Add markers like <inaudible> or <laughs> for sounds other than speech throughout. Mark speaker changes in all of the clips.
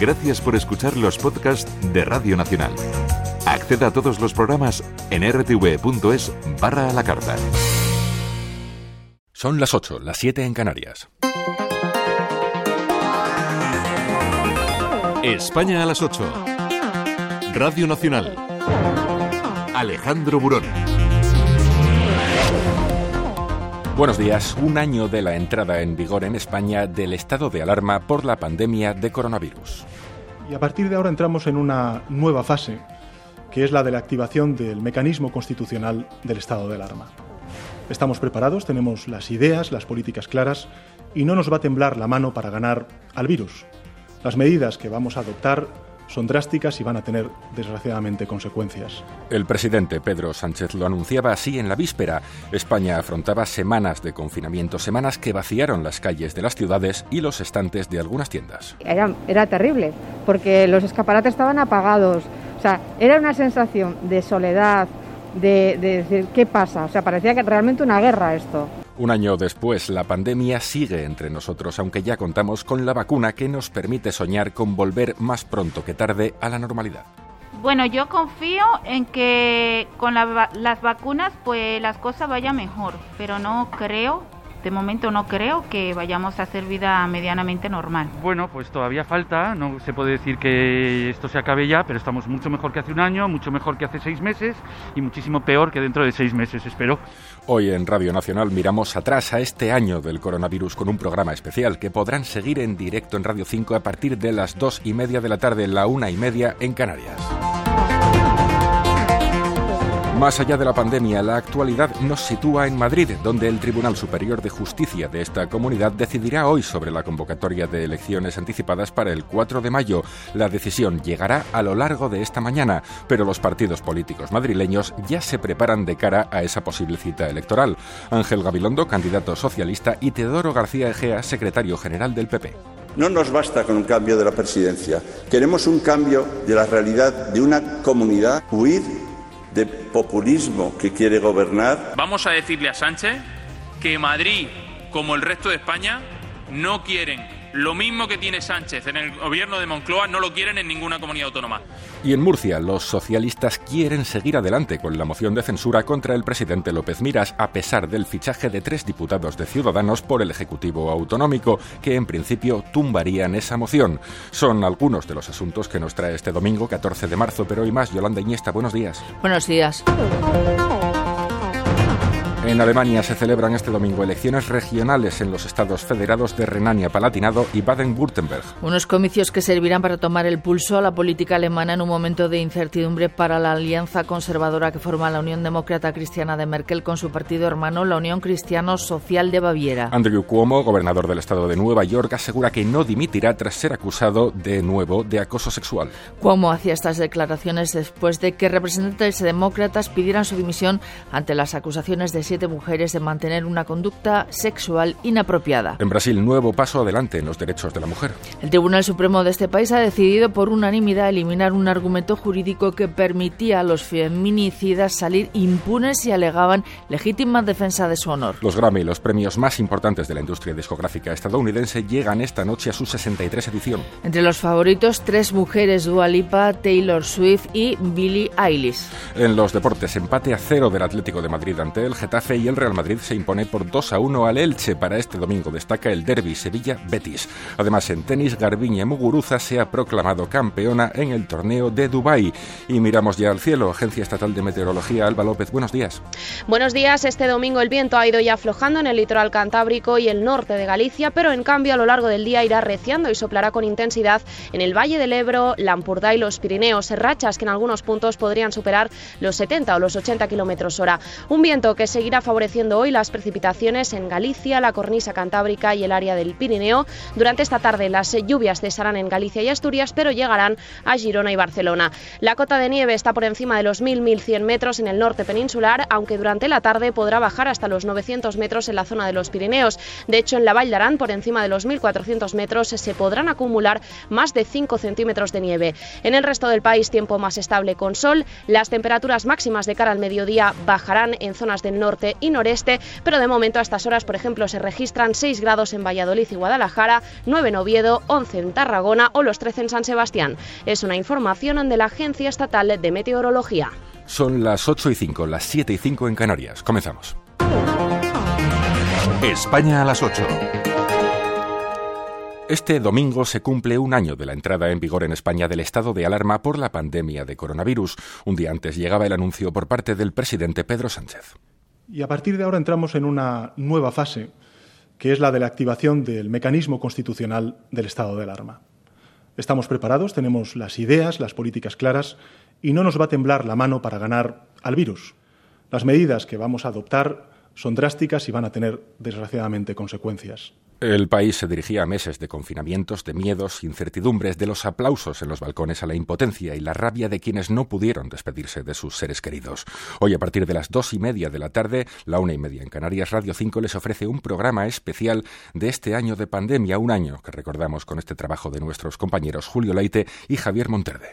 Speaker 1: Gracias por escuchar los podcasts de Radio Nacional. Acceda a todos los programas en rtv.es barra a la carta.
Speaker 2: Son las 8, las 7 en Canarias.
Speaker 1: España a las 8. Radio Nacional. Alejandro Burón.
Speaker 2: Buenos días. Un año de la entrada en vigor en España del estado de alarma por la pandemia de coronavirus.
Speaker 3: Y a partir de ahora entramos en una nueva fase, que es la de la activación del mecanismo constitucional del estado de alarma. Estamos preparados, tenemos las ideas, las políticas claras y no nos va a temblar la mano para ganar al virus. Las medidas que vamos a adoptar son drásticas y van a tener, desgraciadamente, consecuencias.
Speaker 2: El presidente Pedro Sánchez lo anunciaba así en la víspera. España afrontaba semanas de confinamiento, semanas que vaciaron las calles de las ciudades y los estantes de algunas tiendas.
Speaker 4: Era, era terrible, porque los escaparates estaban apagados. O sea, era una sensación de soledad, de, de decir, ¿qué pasa? O sea, parecía que realmente una guerra esto.
Speaker 2: Un año después, la pandemia sigue entre nosotros, aunque ya contamos con la vacuna que nos permite soñar con volver más pronto que tarde a la normalidad.
Speaker 5: Bueno, yo confío en que con la, las vacunas pues las cosas vayan mejor, pero no creo de momento no creo que vayamos a hacer vida medianamente normal.
Speaker 6: Bueno, pues todavía falta, no se puede decir que esto se acabe ya, pero estamos mucho mejor que hace un año, mucho mejor que hace seis meses y muchísimo peor que dentro de seis meses, espero.
Speaker 2: Hoy en Radio Nacional miramos atrás a este año del coronavirus con un programa especial que podrán seguir en directo en Radio 5 a partir de las dos y media de la tarde, la una y media en Canarias. Más allá de la pandemia, la actualidad nos sitúa en Madrid, donde el Tribunal Superior de Justicia de esta comunidad decidirá hoy sobre la convocatoria de elecciones anticipadas para el 4 de mayo. La decisión llegará a lo largo de esta mañana, pero los partidos políticos madrileños ya se preparan de cara a esa posible cita electoral. Ángel Gabilondo, candidato socialista, y Teodoro García Egea, secretario general del PP.
Speaker 7: No nos basta con un cambio de la presidencia. Queremos un cambio de la realidad de una comunidad, huir de populismo que quiere gobernar.
Speaker 8: Vamos a decirle a Sánchez que Madrid, como el resto de España, no quieren lo mismo que tiene Sánchez en el gobierno de Moncloa, no lo quieren en ninguna comunidad autónoma.
Speaker 2: Y en Murcia, los socialistas quieren seguir adelante con la moción de censura contra el presidente López Miras, a pesar del fichaje de tres diputados de Ciudadanos por el Ejecutivo Autonómico, que en principio tumbarían esa moción. Son algunos de los asuntos que nos trae este domingo 14 de marzo, pero hoy más. Yolanda Iñesta, buenos días.
Speaker 9: Buenos días.
Speaker 2: En Alemania se celebran este domingo elecciones regionales en los estados federados de Renania-Palatinado y Baden-Württemberg.
Speaker 9: Unos comicios que servirán para tomar el pulso a la política alemana en un momento de incertidumbre para la alianza conservadora que forma la Unión Demócrata Cristiana de Merkel con su partido hermano, la Unión Cristiano Social de Baviera.
Speaker 2: Andrew Cuomo, gobernador del estado de Nueva York, asegura que no dimitirá tras ser acusado de nuevo de acoso sexual.
Speaker 9: Cuomo hacía estas declaraciones después de que representantes demócratas pidieran su dimisión ante las acusaciones de siete mujeres de mantener una conducta sexual inapropiada.
Speaker 2: En Brasil, nuevo paso adelante en los derechos de la mujer.
Speaker 9: El Tribunal Supremo de este país ha decidido por unanimidad eliminar un argumento jurídico que permitía a los feminicidas salir impunes si alegaban legítima defensa de su honor.
Speaker 2: Los Grammy, los premios más importantes de la industria discográfica estadounidense, llegan esta noche a su 63 edición.
Speaker 9: Entre los favoritos, tres mujeres, Dua Lipa, Taylor Swift y Billie Eilish.
Speaker 2: En los deportes, empate a cero del Atlético de Madrid ante el Getafe y el Real Madrid se impone por 2 a 1 al Elche. Para este domingo destaca el derby Sevilla-Betis. Además, en tenis, Garbiñe Muguruza se ha proclamado campeona en el torneo de Dubái. Y miramos ya al cielo. Agencia Estatal de Meteorología, Alba López, buenos días.
Speaker 10: Buenos días. Este domingo el viento ha ido ya aflojando en el litoral cantábrico y el norte de Galicia, pero en cambio a lo largo del día irá reciando y soplará con intensidad en el Valle del Ebro, Lampurdá y los Pirineos. Rachas que en algunos puntos podrían superar los 70 o los 80 kilómetros hora. Un viento que seguirá favoreciendo hoy las precipitaciones en Galicia, la cornisa cantábrica y el área del Pirineo. Durante esta tarde las lluvias cesarán en Galicia y Asturias, pero llegarán a Girona y Barcelona. La cota de nieve está por encima de los 1.000-1.100 metros en el norte peninsular, aunque durante la tarde podrá bajar hasta los 900 metros en la zona de los Pirineos. De hecho, en la Val d'Aran, por encima de los 1.400 metros, se podrán acumular más de 5 centímetros de nieve. En el resto del país, tiempo más estable con sol. Las temperaturas máximas de cara al mediodía bajarán en zonas del norte norte y noreste, pero de momento a estas horas, por ejemplo, se registran 6 grados en Valladolid y Guadalajara, 9 en Oviedo, 11 en Tarragona o los 13 en San Sebastián. Es una información de la Agencia Estatal de Meteorología.
Speaker 2: Son las 8 y 5, las 7 y 5 en Canarias. Comenzamos.
Speaker 1: España a las 8.
Speaker 2: Este domingo se cumple un año de la entrada en vigor en España del estado de alarma por la pandemia de coronavirus. Un día antes llegaba el anuncio por parte del presidente Pedro Sánchez.
Speaker 3: Y a partir de ahora entramos en una nueva fase, que es la de la activación del mecanismo constitucional del estado de alarma. Estamos preparados, tenemos las ideas, las políticas claras y no nos va a temblar la mano para ganar al virus. Las medidas que vamos a adoptar son drásticas y van a tener, desgraciadamente, consecuencias.
Speaker 2: El país se dirigía a meses de confinamientos, de miedos, incertidumbres, de los aplausos en los balcones a la impotencia y la rabia de quienes no pudieron despedirse de sus seres queridos. Hoy, a partir de las dos y media de la tarde, la una y media en Canarias, Radio 5 les ofrece un programa especial de este año de pandemia, un año que recordamos con este trabajo de nuestros compañeros Julio Leite y Javier Monterde.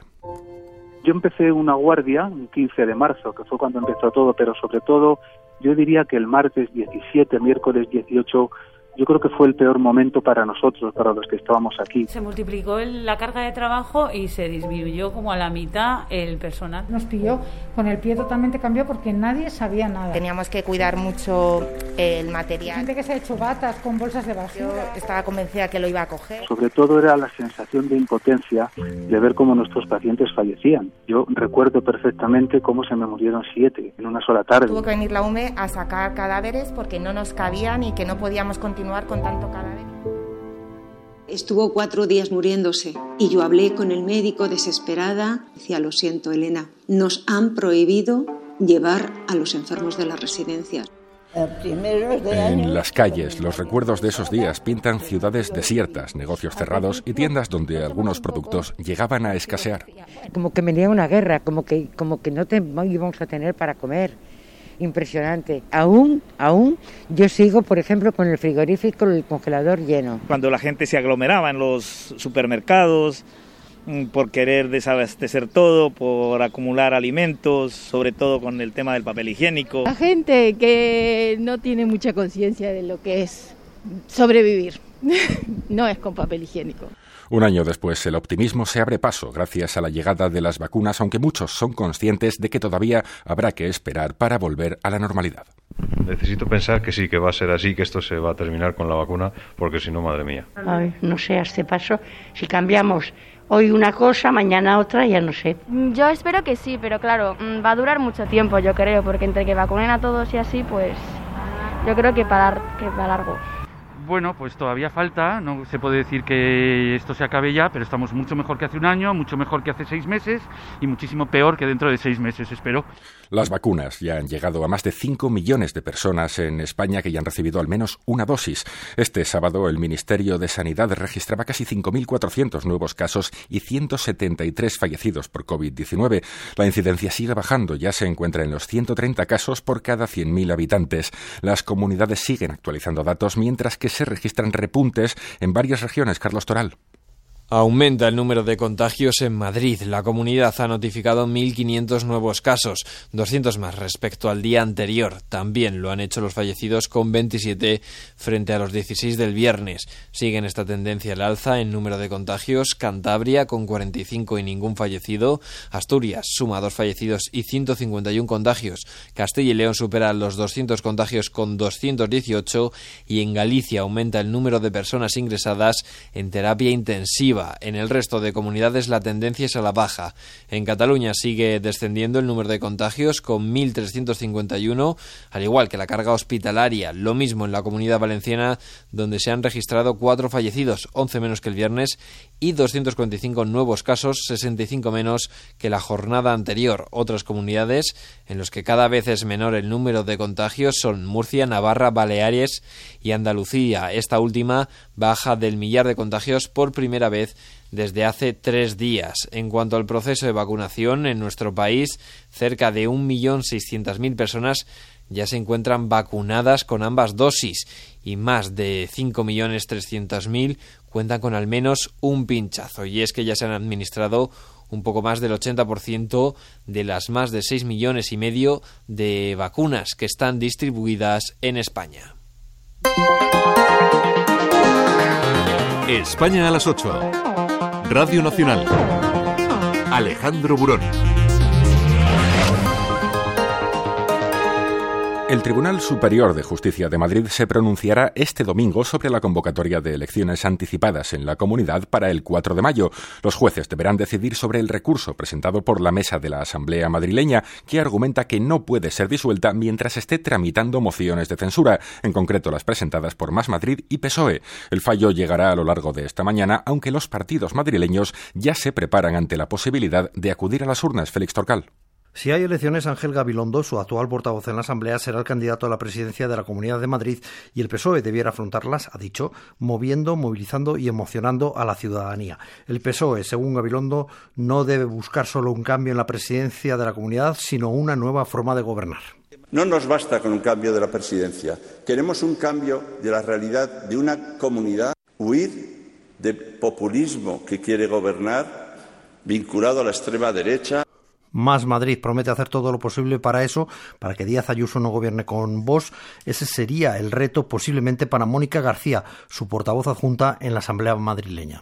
Speaker 11: Yo empecé una guardia el 15 de marzo, que fue cuando empezó todo, pero sobre todo yo diría que el martes 17, miércoles 18 yo creo que fue el peor momento para nosotros, para los que estábamos aquí.
Speaker 12: Se multiplicó la carga de trabajo y se disminuyó como a la mitad el personal.
Speaker 13: Nos pilló con el pie totalmente cambiado porque nadie sabía nada.
Speaker 14: Teníamos que cuidar mucho el material.
Speaker 13: Gente que se ha hecho batas con bolsas de basura.
Speaker 14: Yo estaba convencida que lo iba a coger.
Speaker 11: Sobre todo era la sensación de impotencia de ver cómo nuestros pacientes fallecían. Yo recuerdo perfectamente cómo se me murieron siete en una sola tarde.
Speaker 14: Tuvo que venir la UME a sacar cadáveres porque no nos cabían y que no podíamos continuar con tanto cadáver.
Speaker 15: Estuvo cuatro días muriéndose y yo hablé con el médico desesperada. Decía, lo siento, Elena, nos han prohibido llevar a los enfermos de las residencias.
Speaker 2: En las calles, los recuerdos de esos días pintan ciudades desiertas, negocios cerrados y tiendas donde algunos productos llegaban a escasear.
Speaker 16: Como que venía una guerra, como que, como que no te, íbamos a tener para comer impresionante. Aún, aún, yo sigo, por ejemplo, con el frigorífico, el congelador lleno.
Speaker 17: Cuando la gente se aglomeraba en los supermercados mm, por querer desabastecer todo, por acumular alimentos, sobre todo con el tema del papel higiénico.
Speaker 18: La gente que no tiene mucha conciencia de lo que es sobrevivir, <laughs> no es con papel higiénico.
Speaker 2: Un año después, el optimismo se abre paso gracias a la llegada de las vacunas, aunque muchos son conscientes de que todavía habrá que esperar para volver a la normalidad.
Speaker 19: Necesito pensar que sí, que va a ser así, que esto se va a terminar con la vacuna, porque si no, madre mía.
Speaker 20: Ay, no sé a este paso. Si cambiamos hoy una cosa, mañana otra, ya no sé.
Speaker 21: Yo espero que sí, pero claro, mm, va a durar mucho tiempo, yo creo, porque entre que vacunen a todos y así, pues yo creo que para, que para largo.
Speaker 6: Bueno, pues todavía falta, no se puede decir que esto se acabe ya, pero estamos mucho mejor que hace un año, mucho mejor que hace seis meses y muchísimo peor que dentro de seis meses, espero.
Speaker 2: Las vacunas ya han llegado a más de 5 millones de personas en España que ya han recibido al menos una dosis. Este sábado el Ministerio de Sanidad registraba casi 5.400 nuevos casos y 173 fallecidos por COVID-19. La incidencia sigue bajando, ya se encuentra en los 130 casos por cada 100.000 habitantes. Las comunidades siguen actualizando datos mientras que se registran repuntes en varias regiones. Carlos Toral.
Speaker 22: Aumenta el número de contagios en Madrid. La comunidad ha notificado 1.500 nuevos casos, 200 más respecto al día anterior. También lo han hecho los fallecidos con 27 frente a los 16 del viernes. Siguen esta tendencia al alza en número de contagios. Cantabria con 45 y ningún fallecido. Asturias suma dos fallecidos y 151 contagios. Castilla y León supera los 200 contagios con 218 y en Galicia aumenta el número de personas ingresadas en terapia intensiva en el resto de comunidades la tendencia es a la baja. En Cataluña sigue descendiendo el número de contagios con 1.351, al igual que la carga hospitalaria. Lo mismo en la comunidad valenciana, donde se han registrado cuatro fallecidos, 11 menos que el viernes, y 245 nuevos casos, 65 menos que la jornada anterior. Otras comunidades en las que cada vez es menor el número de contagios son Murcia, Navarra, Baleares y Andalucía. Esta última baja del millar de contagios por primera vez desde hace tres días. En cuanto al proceso de vacunación en nuestro país, cerca de 1.600.000 personas ya se encuentran vacunadas con ambas dosis y más de 5.300.000 cuentan con al menos un pinchazo y es que ya se han administrado un poco más del 80% de las más de 6 millones y medio de vacunas que están distribuidas en España.
Speaker 1: España a las 8. Radio Nacional. Alejandro Burón.
Speaker 2: El Tribunal Superior de Justicia de Madrid se pronunciará este domingo sobre la convocatoria de elecciones anticipadas en la comunidad para el 4 de mayo. Los jueces deberán decidir sobre el recurso presentado por la mesa de la Asamblea madrileña, que argumenta que no puede ser disuelta mientras esté tramitando mociones de censura, en concreto las presentadas por Más Madrid y PSOE. El fallo llegará a lo largo de esta mañana, aunque los partidos madrileños ya se preparan ante la posibilidad de acudir a las urnas. Félix Torcal.
Speaker 23: Si hay elecciones, Ángel Gabilondo, su actual portavoz en la Asamblea, será el candidato a la presidencia de la Comunidad de Madrid y el PSOE debiera afrontarlas, ha dicho, moviendo, movilizando y emocionando a la ciudadanía. El PSOE, según Gabilondo, no debe buscar solo un cambio en la presidencia de la comunidad, sino una nueva forma de gobernar.
Speaker 24: No nos basta con un cambio de la presidencia. Queremos un cambio de la realidad de una comunidad, huir del populismo que quiere gobernar vinculado a la extrema derecha.
Speaker 23: Más Madrid promete hacer todo lo posible para eso, para que Díaz Ayuso no gobierne con vos. Ese sería el reto posiblemente para Mónica García, su portavoz adjunta en la Asamblea madrileña.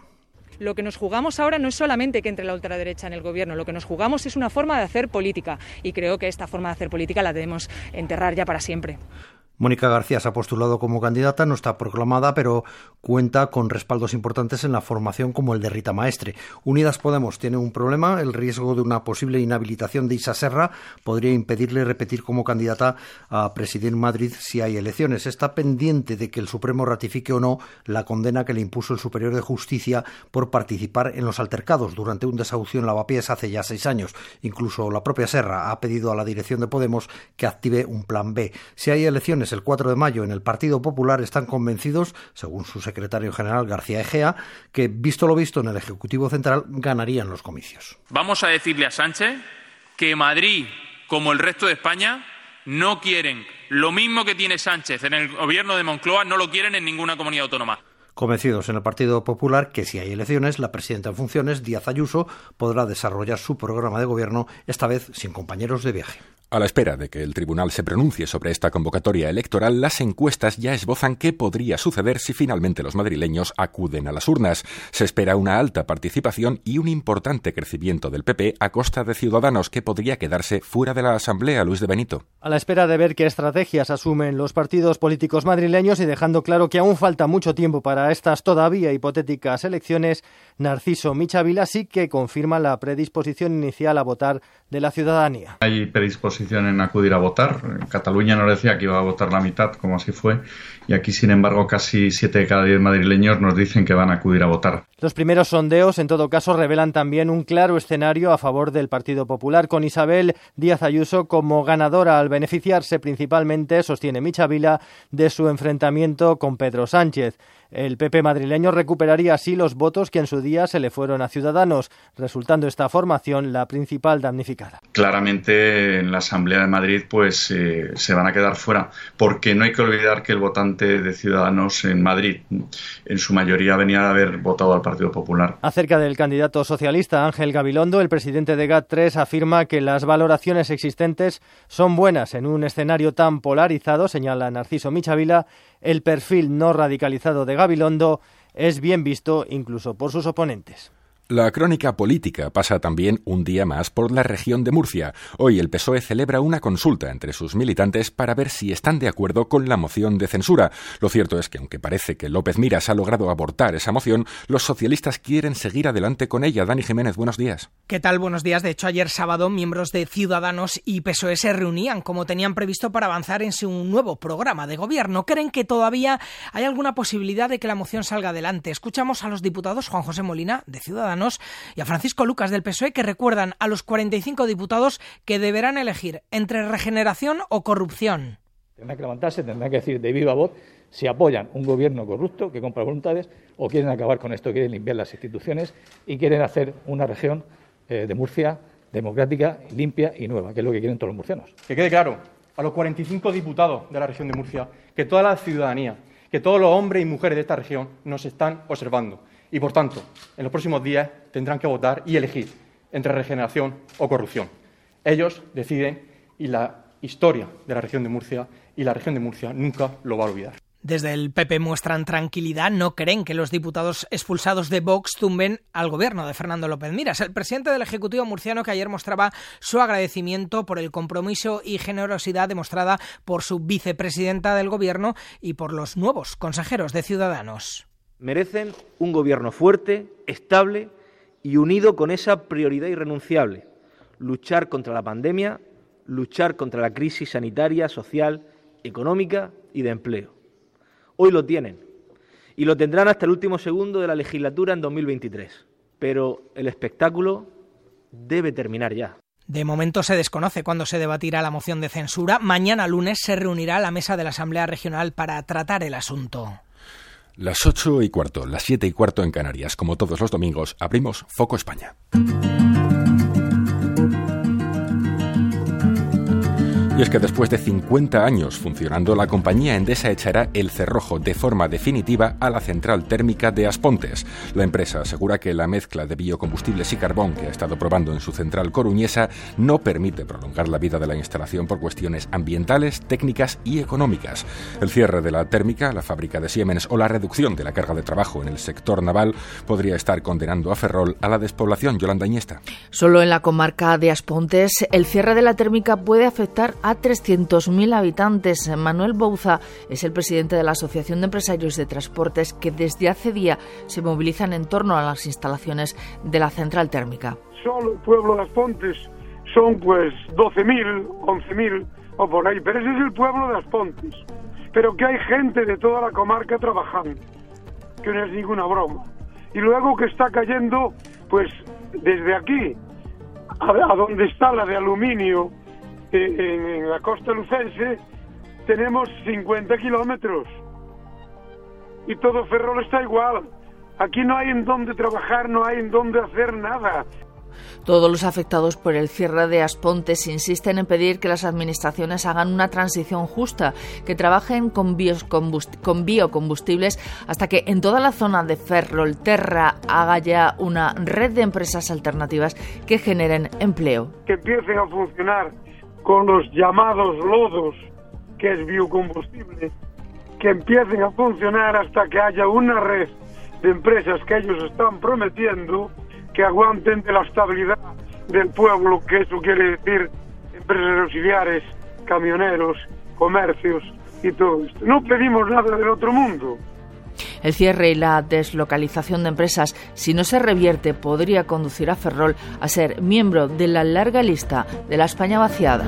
Speaker 25: Lo que nos jugamos ahora no es solamente que entre la ultraderecha en el gobierno, lo que nos jugamos es una forma de hacer política y creo que esta forma de hacer política la debemos enterrar ya para siempre.
Speaker 23: Mónica García se ha postulado como candidata, no está proclamada, pero cuenta con respaldos importantes en la formación como el de Rita Maestre. Unidas Podemos tiene un problema, el riesgo de una posible inhabilitación de Isa Serra podría impedirle repetir como candidata a presidir Madrid si hay elecciones. Está pendiente de que el Supremo ratifique o no la condena que le impuso el Superior de Justicia por participar en los altercados durante un desahucio en Lavapiés hace ya seis años. Incluso la propia Serra ha pedido a la dirección de Podemos que active un plan B. Si hay elecciones el 4 de mayo en el Partido Popular están convencidos, según su secretario general García Egea, que, visto lo visto en el Ejecutivo Central, ganarían los comicios.
Speaker 8: Vamos a decirle a Sánchez que Madrid, como el resto de España, no quieren lo mismo que tiene Sánchez en el gobierno de Moncloa, no lo quieren en ninguna comunidad autónoma
Speaker 23: convencidos en el Partido Popular que si hay elecciones, la presidenta en funciones, Díaz Ayuso, podrá desarrollar su programa de gobierno, esta vez sin compañeros de viaje.
Speaker 2: A la espera de que el tribunal se pronuncie sobre esta convocatoria electoral, las encuestas ya esbozan qué podría suceder si finalmente los madrileños acuden a las urnas. Se espera una alta participación y un importante crecimiento del PP a costa de Ciudadanos que podría quedarse fuera de la Asamblea, Luis de Benito.
Speaker 26: A la espera de ver qué estrategias asumen los partidos políticos madrileños y dejando claro que aún falta mucho tiempo para estas todavía hipotéticas elecciones, Narciso Michavila sí que confirma la predisposición inicial a votar de la ciudadanía.
Speaker 27: Hay predisposición en acudir a votar. En Cataluña nos decía que iba a votar la mitad, como así fue, y aquí, sin embargo, casi siete de cada diez madrileños nos dicen que van a acudir a votar.
Speaker 26: Los primeros sondeos, en todo caso, revelan también un claro escenario a favor del Partido Popular, con Isabel Díaz Ayuso como ganadora al beneficiarse principalmente, sostiene Michavila, de su enfrentamiento con Pedro Sánchez. El PP madrileño recuperaría así los votos que en su día se le fueron a Ciudadanos, resultando esta formación la principal damnificada.
Speaker 27: Claramente en la Asamblea de Madrid pues eh, se van a quedar fuera, porque no hay que olvidar que el votante de Ciudadanos en Madrid en su mayoría venía de haber votado al Partido Popular.
Speaker 26: Acerca del candidato socialista Ángel Gabilondo, el presidente de GAT3 afirma que las valoraciones existentes son buenas en un escenario tan polarizado, señala Narciso Michavila, el perfil no radicalizado de Gabilondo es bien visto incluso por sus oponentes.
Speaker 2: La crónica política pasa también un día más por la región de Murcia. Hoy el PSOE celebra una consulta entre sus militantes para ver si están de acuerdo con la moción de censura. Lo cierto es que aunque parece que López Miras ha logrado abortar esa moción, los socialistas quieren seguir adelante con ella. Dani Jiménez, buenos días.
Speaker 28: ¿Qué tal? Buenos días. De hecho, ayer sábado miembros de Ciudadanos y PSOE se reunían como tenían previsto para avanzar en su nuevo programa de gobierno. Creen que todavía hay alguna posibilidad de que la moción salga adelante. Escuchamos a los diputados Juan José Molina de Ciudadanos y a Francisco Lucas del PSOE que recuerdan a los 45 diputados que deberán elegir entre regeneración o corrupción.
Speaker 29: Tendrán que levantarse, tendrán que decir de viva voz si apoyan un gobierno corrupto que compra voluntades o quieren acabar con esto, quieren limpiar las instituciones y quieren hacer una región eh, de Murcia democrática, limpia y nueva, que es lo que quieren todos los murcianos.
Speaker 30: Que quede claro a los 45 diputados de la región de Murcia que toda la ciudadanía, que todos los hombres y mujeres de esta región nos están observando y, por tanto, en los próximos días tendrán que votar y elegir entre regeneración o corrupción. Ellos deciden y la historia de la región de Murcia y la región de Murcia nunca lo va a olvidar.
Speaker 28: Desde el PP muestran tranquilidad, no creen que los diputados expulsados de Vox tumben al gobierno de Fernando López Miras. El presidente del Ejecutivo murciano que ayer mostraba su agradecimiento por el compromiso y generosidad demostrada por su vicepresidenta del gobierno y por los nuevos consejeros de Ciudadanos.
Speaker 31: Merecen un gobierno fuerte, estable y unido con esa prioridad irrenunciable, luchar contra la pandemia, luchar contra la crisis sanitaria, social, económica y de empleo. Hoy lo tienen y lo tendrán hasta el último segundo de la legislatura en 2023. Pero el espectáculo debe terminar ya.
Speaker 28: De momento se desconoce cuándo se debatirá la moción de censura. Mañana lunes se reunirá la mesa de la Asamblea Regional para tratar el asunto.
Speaker 2: Las ocho y cuarto, las siete y cuarto en Canarias. Como todos los domingos, abrimos Foco España. Y es que después de 50 años funcionando, la compañía Endesa echará el cerrojo de forma definitiva a la central térmica de Aspontes. La empresa asegura que la mezcla de biocombustibles y carbón que ha estado probando en su central coruñesa no permite prolongar la vida de la instalación por cuestiones ambientales, técnicas y económicas. El cierre de la térmica, la fábrica de Siemens o la reducción de la carga de trabajo en el sector naval podría estar condenando a Ferrol a la despoblación Yolanda Iñesta.
Speaker 9: Solo en la comarca de Aspontes, el cierre de la térmica puede afectar a 300.000 habitantes. Manuel Bouza es el presidente de la Asociación de Empresarios de Transportes que desde hace día se movilizan en torno a las instalaciones de la central térmica.
Speaker 32: Solo el pueblo de Las Pontes son pues 12.000, 11.000 o por ahí, pero ese es el pueblo de Las Pontes. Pero que hay gente de toda la comarca trabajando, que no es ninguna broma. Y luego que está cayendo, pues desde aquí, a, a donde está la de aluminio, en, la costa lucense tenemos 50 kilómetros y todo Ferrol está igual. Aquí no hay en dónde trabajar, no hay en dónde hacer nada.
Speaker 9: Todos los afectados por el cierre de Aspontes insisten en pedir que las administraciones hagan una transición justa, que trabajen con, con biocombustibles hasta que en toda la zona de Ferrolterra haga ya una red de empresas alternativas que generen empleo.
Speaker 32: Que empiecen a funcionar con los llamados lodos, que es biocombustible, que empiecen a funcionar hasta que haya una red de empresas que ellos están prometiendo que aguanten de la estabilidad del pueblo, que eso quiere decir empresas auxiliares, camioneros, comercios y todo esto. No pedimos nada del otro mundo.
Speaker 9: El cierre y la deslocalización de empresas, si no se revierte, podría conducir a Ferrol a ser miembro de la larga lista de la España vaciada.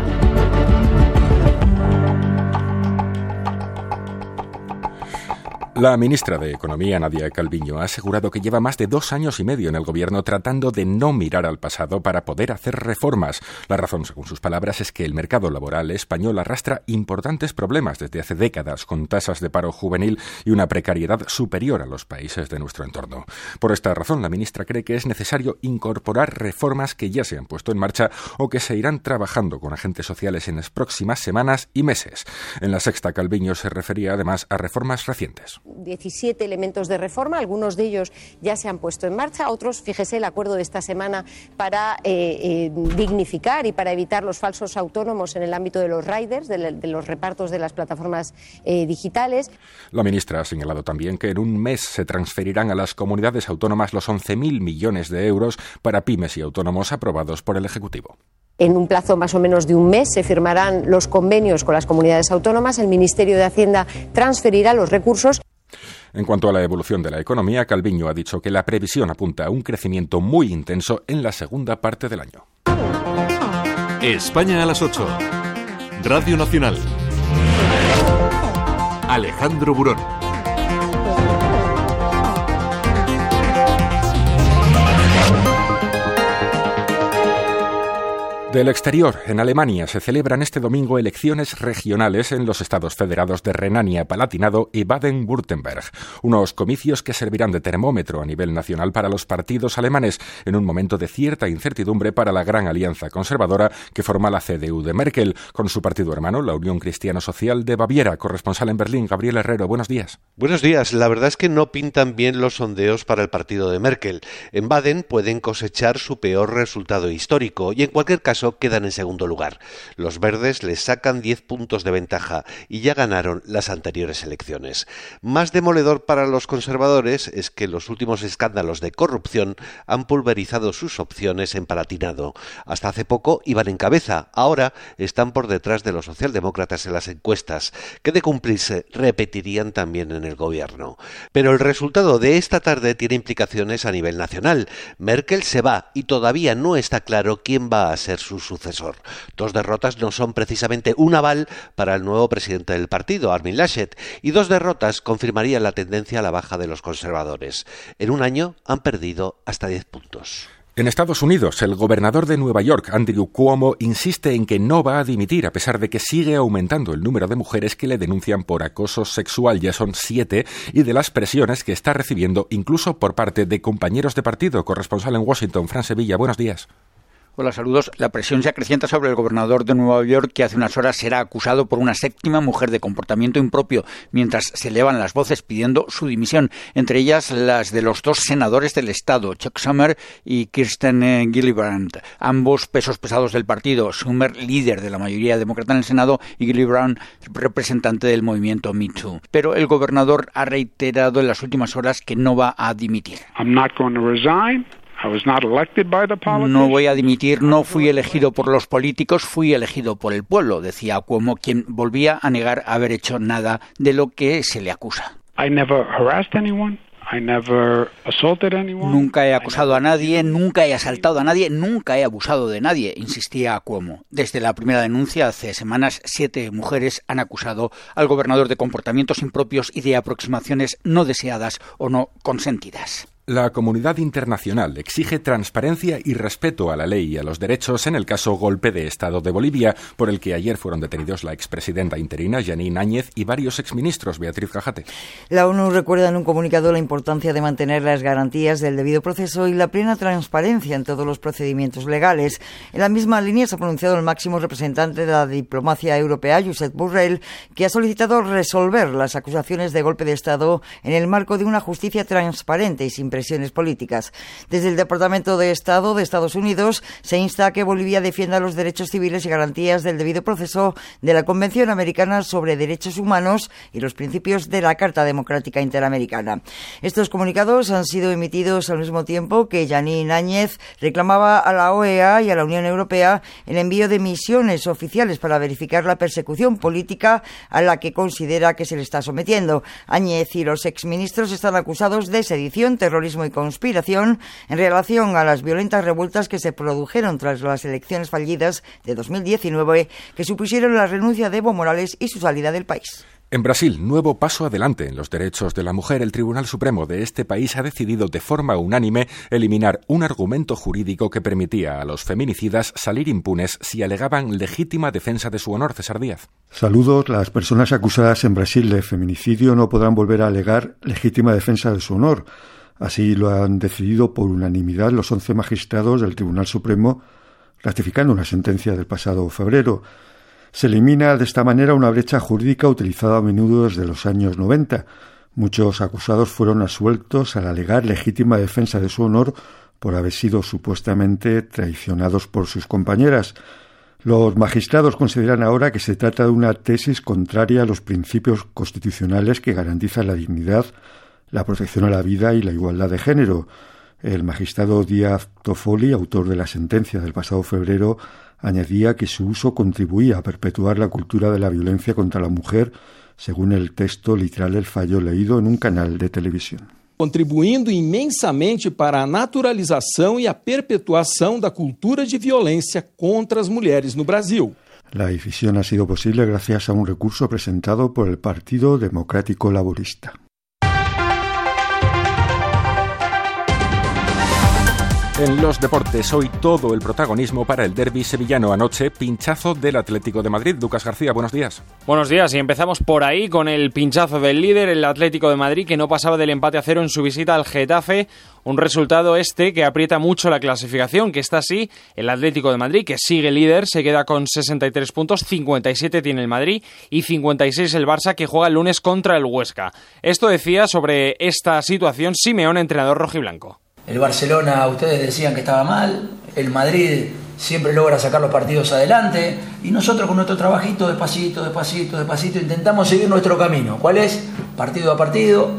Speaker 2: La ministra de Economía, Nadia Calviño, ha asegurado que lleva más de dos años y medio en el gobierno tratando de no mirar al pasado para poder hacer reformas. La razón, según sus palabras, es que el mercado laboral español arrastra importantes problemas desde hace décadas, con tasas de paro juvenil y una precariedad superior a los países de nuestro entorno. Por esta razón, la ministra cree que es necesario incorporar reformas que ya se han puesto en marcha o que se irán trabajando con agentes sociales en las próximas semanas y meses. En la sexta, Calviño se refería además a reformas recientes.
Speaker 7: 17 elementos de reforma, algunos de ellos ya se han puesto en marcha, otros, fíjese, el acuerdo de esta semana para eh, eh, dignificar y para evitar los falsos autónomos en el ámbito de los riders, de, los repartos de las plataformas eh, digitales.
Speaker 2: La ministra ha señalado también que en un mes se transferirán a las comunidades autónomas los 11.000 millones de euros para pymes y autónomos aprobados por el Ejecutivo.
Speaker 7: En un plazo más o menos de un mes se firmarán los convenios con las comunidades autónomas. El Ministerio de Hacienda transferirá los recursos.
Speaker 2: En cuanto a la evolución de la economía, Calviño ha dicho que la previsión apunta a un crecimiento muy intenso en la segunda parte del año.
Speaker 1: España a las 8. Radio Nacional. Alejandro Burón.
Speaker 2: Del exterior, en Alemania se celebran este domingo elecciones regionales en los estados federados de Renania-Palatinado y Baden-Württemberg, unos comicios que servirán de termómetro a nivel nacional para los partidos alemanes en un momento de cierta incertidumbre para la gran alianza conservadora que forma la CDU de Merkel con su partido hermano, la Unión Cristiano Social de Baviera. Corresponsal en Berlín, Gabriel Herrero, buenos días.
Speaker 33: Buenos días. La verdad es que no pintan bien los sondeos para el partido de Merkel. En Baden pueden cosechar su peor resultado histórico y en cualquier caso quedan en segundo lugar. Los verdes les sacan 10 puntos de ventaja y ya ganaron las anteriores elecciones. Más demoledor para los conservadores es que los últimos escándalos de corrupción han pulverizado sus opciones en Palatinado. Hasta hace poco iban en cabeza, ahora están por detrás de los socialdemócratas en las encuestas, que de cumplirse repetirían también en el gobierno. Pero el resultado de esta tarde tiene implicaciones a nivel nacional. Merkel se va y todavía no está claro quién va a ser su sucesor. Dos derrotas no son precisamente un aval para el nuevo presidente del partido, Armin Laschet, y dos derrotas confirmarían la tendencia a la baja de los conservadores. En un año han perdido hasta 10 puntos.
Speaker 2: En Estados Unidos, el gobernador de Nueva York, Andrew Cuomo, insiste en que no va a dimitir a pesar de que sigue aumentando el número de mujeres que le denuncian por acoso sexual, ya son siete, y de las presiones que está recibiendo incluso por parte de compañeros de partido. Corresponsal en Washington, Fran Sevilla, buenos días.
Speaker 34: Hola, saludos. La presión se acrecienta sobre el gobernador de Nueva York, que hace unas horas será acusado por una séptima mujer de comportamiento impropio, mientras se elevan las voces pidiendo su dimisión, entre ellas las de los dos senadores del Estado, Chuck Schumer y Kirsten eh, Gillibrand, ambos pesos pesados del partido. Schumer, líder de la mayoría demócrata en el Senado, y Gillibrand, representante del movimiento Me Too. Pero el gobernador ha reiterado en las últimas horas que no va a dimitir. No voy a dimitir, no fui elegido por los políticos, fui elegido por el pueblo, decía Cuomo, quien volvía a negar haber hecho nada de lo que se le acusa. Nunca he acusado a nadie, nunca he asaltado a nadie, nunca he abusado de nadie, insistía Cuomo. Desde la primera denuncia hace semanas, siete mujeres han acusado al gobernador de comportamientos impropios y de aproximaciones no deseadas o no consentidas.
Speaker 2: La comunidad internacional exige transparencia y respeto a la ley y a los derechos en el caso golpe de Estado de Bolivia, por el que ayer fueron detenidos la expresidenta interina Janine Áñez y varios exministros. Beatriz Cajate.
Speaker 35: La ONU recuerda en un comunicado la importancia de mantener las garantías del debido proceso y la plena transparencia en todos los procedimientos legales. En la misma línea se ha pronunciado el máximo representante de la diplomacia europea, Josep Borrell, que ha solicitado resolver las acusaciones de golpe de Estado en el marco de una justicia transparente y sin presiones políticas. Desde el Departamento de Estado de Estados Unidos se insta a que Bolivia defienda los derechos civiles y garantías del debido proceso de la Convención Americana sobre Derechos Humanos y los principios de la Carta Democrática Interamericana. Estos comunicados han sido emitidos al mismo tiempo que Janine Áñez reclamaba a la OEA y a la Unión Europea el envío de misiones oficiales para verificar la persecución política a la que considera que se le está sometiendo. Áñez y los exministros están acusados de sedición, terrorismo y conspiración en relación a las violentas revueltas que se produjeron tras las elecciones fallidas de 2019 que supusieron la renuncia de Evo Morales y su salida del país.
Speaker 2: En Brasil, nuevo paso adelante en los derechos de la mujer. El Tribunal Supremo de este país ha decidido de forma unánime eliminar un argumento jurídico que permitía a los feminicidas salir impunes si alegaban legítima defensa de su honor. César Díaz.
Speaker 36: Saludos. Las personas acusadas en Brasil de feminicidio no podrán volver a alegar legítima defensa de su honor Así lo han decidido por unanimidad los once magistrados del Tribunal Supremo, ratificando una sentencia del pasado febrero. Se elimina de esta manera una brecha jurídica utilizada a menudo desde los años 90. Muchos acusados fueron asueltos al alegar legítima defensa de su honor por haber sido supuestamente traicionados por sus compañeras. Los magistrados consideran ahora que se trata de una tesis contraria a los principios constitucionales que garantizan la dignidad, la protección a la vida y la igualdad de género. El magistrado Díaz Toffoli, autor de la sentencia del pasado febrero, añadía que su uso contribuía a perpetuar la cultura de la violencia contra la mujer, según el texto literal del fallo leído en un canal de televisión.
Speaker 37: Contribuindo inmensamente para a naturalização e a perpetuação da cultura de violência contra as mulheres no Brasil.
Speaker 36: La decisión ha sido posible gracias a un recurso presentado por el Partido Democrático Laborista.
Speaker 2: En los deportes, hoy todo el protagonismo para el derby sevillano. Anoche, pinchazo del Atlético de Madrid. Lucas García, buenos días.
Speaker 38: Buenos días, y empezamos por ahí con el pinchazo del líder, el Atlético de Madrid, que no pasaba del empate a cero en su visita al Getafe. Un resultado este que aprieta mucho la clasificación, que está así. El Atlético de Madrid, que sigue líder, se queda con 63 puntos, 57 tiene el Madrid y 56 el Barça, que juega el lunes contra el Huesca. Esto decía sobre esta situación Simeón, entrenador rojiblanco.
Speaker 39: El Barcelona, ustedes decían que estaba mal, el Madrid siempre logra sacar los partidos adelante y nosotros con nuestro trabajito, despacito, despacito, despacito, intentamos seguir nuestro camino. ¿Cuál es? Partido a partido,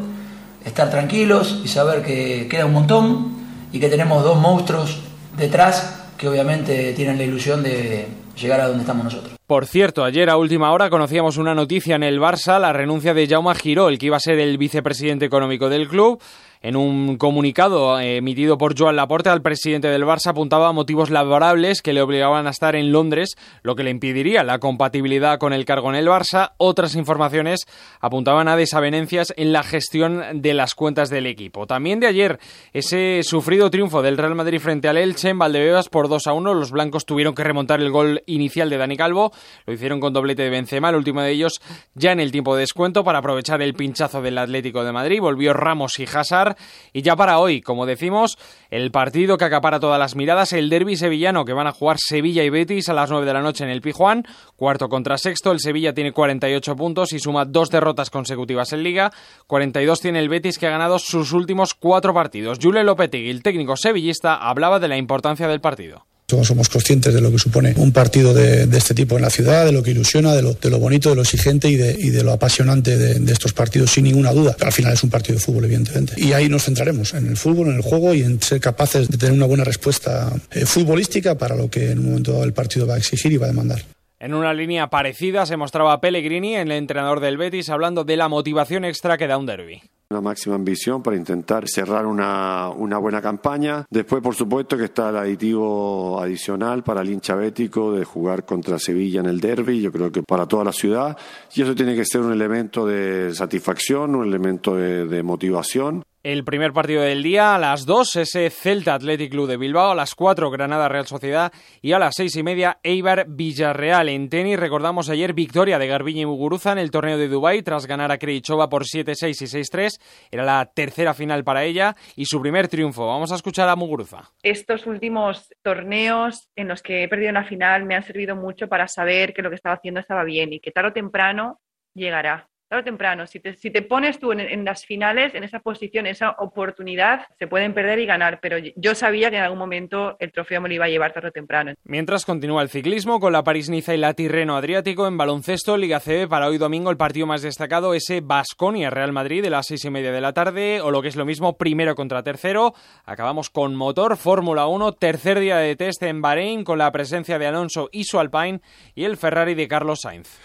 Speaker 39: estar tranquilos y saber que queda un montón y que tenemos dos monstruos detrás que obviamente tienen la ilusión de llegar a donde estamos nosotros.
Speaker 38: Por cierto, ayer a última hora conocíamos una noticia en el Barça, la renuncia de Jaume Giró, el que iba a ser el vicepresidente económico del club. En un comunicado eh, emitido por Joan Laporte al presidente del Barça apuntaba a motivos laborables que le obligaban a estar en Londres, lo que le impediría la compatibilidad con el cargo en el Barça. Otras informaciones apuntaban a desavenencias en la gestión de las cuentas del equipo. También de ayer, ese sufrido triunfo del Real Madrid frente al Elche en Valdebebas por 2 a 1. Los blancos tuvieron que remontar el gol inicial de Dani Calvo. Lo hicieron con doblete de Benzema, el último de ellos ya en el tiempo de descuento para aprovechar el pinchazo del Atlético de Madrid. Volvió Ramos y Hazard y ya para hoy, como decimos, el partido que acapara todas las miradas, el derby sevillano que van a jugar Sevilla y Betis a las 9 de la noche en el Pijuán, cuarto contra sexto, el Sevilla tiene 48 puntos y suma dos derrotas consecutivas en liga, 42 tiene el Betis que ha ganado sus últimos cuatro partidos. Julio Lopetegui, el técnico sevillista, hablaba de la importancia del partido.
Speaker 40: Somos conscientes de lo que supone un partido de, este tipo en la ciudad, de lo que ilusiona, de lo, bonito, de lo exigente y de, y de lo apasionante de, estos partidos, sin ninguna duda. Al final es un partido de fútbol, evidentemente. Y ahí nos centraremos, en el fútbol, en el juego y en ser capaces de tener una buena respuesta eh, futbolística para lo que en un momento dado el partido va a exigir y va a demandar.
Speaker 38: En una línea parecida se mostraba Pellegrini, el entrenador del Betis, hablando de la motivación extra que da un derby.
Speaker 41: Una máxima ambición para intentar cerrar una, una, buena campaña. Después, por supuesto, que está el aditivo adicional para el hincha bético de jugar contra Sevilla en el derby, yo creo que para toda la ciudad. Y eso tiene que ser un elemento de satisfacción, un elemento de motivación.
Speaker 38: El primer partido del día a las 2, ese Celta Athletic Club de Bilbao, a las 4 Granada Real Sociedad y a las seis y media Eibar Villarreal. En tenis recordamos ayer victoria de Garbiñe y Muguruza en el torneo de Dubái tras ganar a Krejcikova por 7-6 y 6-3. Era la tercera final para ella y su primer triunfo. Vamos a escuchar a Muguruza.
Speaker 42: Estos últimos torneos en los que he perdido una final me han servido mucho para saber que lo que estaba haciendo estaba bien y que tarde o temprano llegará tarde o temprano, si te, si te pones tú en, las finales, en esa posición, esa oportunidad, se pueden perder y ganar, pero yo sabía que en algún momento el trofeo me lo iba a llevar tarde o temprano.
Speaker 38: Mientras continúa el ciclismo con la París-Niza y la Tirreno Adriático en baloncesto, Liga CB para hoy domingo el partido más destacado, ese Basconia-Real Madrid de las seis y media de la tarde, o lo que es lo mismo, primero contra tercero. Acabamos con motor, Fórmula 1, tercer día de test en Bahrein con la presencia de Alonso y su Alpine y el Ferrari de Carlos Sainz.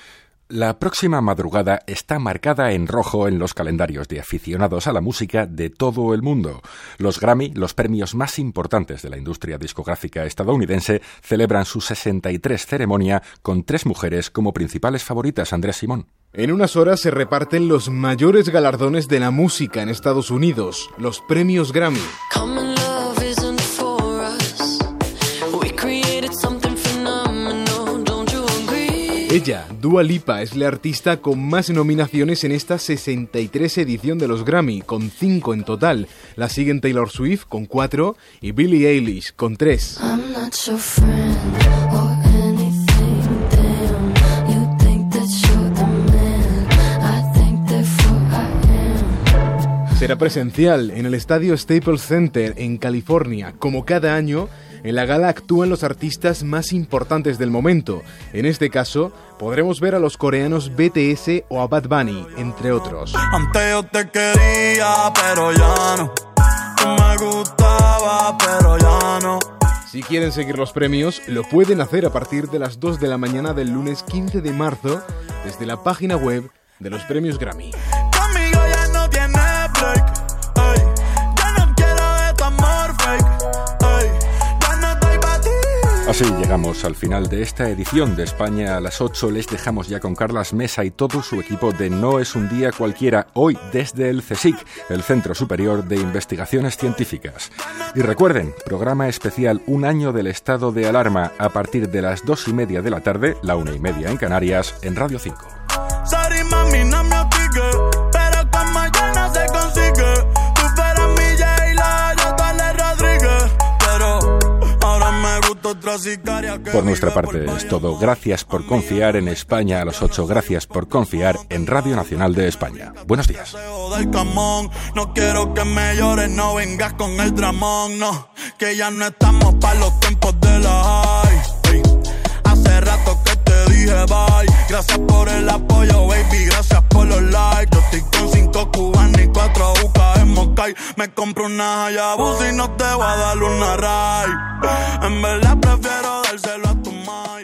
Speaker 2: La próxima madrugada está marcada en rojo en los calendarios de aficionados a la música de todo el mundo. Los Grammy, los premios más importantes de la industria discográfica estadounidense, celebran su 63 ceremonia con tres mujeres como principales favoritas, Andrés Simón.
Speaker 43: En unas horas se reparten los mayores galardones de la música en Estados Unidos, los premios Grammy. Ella, Dua Lipa, es la artista con más nominaciones en esta 63 edición de los Grammy, con 5 en total. La siguen Taylor Swift con 4 y Billie Eilish con 3. Será presencial en el estadio Staples Center en California, como cada año en la gala actúan los artistas más importantes del momento. En este caso, podremos ver a los coreanos BTS o a Bad Bunny, entre otros. te quería, pero ya no. me gustaba, pero ya no. Si quieren seguir los premios, lo pueden hacer a partir de las 2 de la mañana del lunes 15 de marzo desde la página web de los premios Grammy.
Speaker 2: Así llegamos al final de esta edición de España a las 8. Les dejamos ya con Carlas Mesa y todo su equipo de No es un día cualquiera, hoy desde el CSIC, el Centro Superior de Investigaciones Científicas. Y recuerden, programa especial Un año del estado de alarma a partir de las dos y media de la tarde, la una y media en Canarias, en Radio 5. Por nuestra parte es todo. Gracias por confiar en España a las 8. Gracias por confiar en Radio Nacional de España. Buenos días.
Speaker 44: Los Gracias por el apoyo, baby. Gracias por los likes. Yo estoy con cinco cubanos y cuatro bucas en Moscay. Me compro una Hayabusa y no te voy a dar una ray. En verdad prefiero dárselo a tu mai.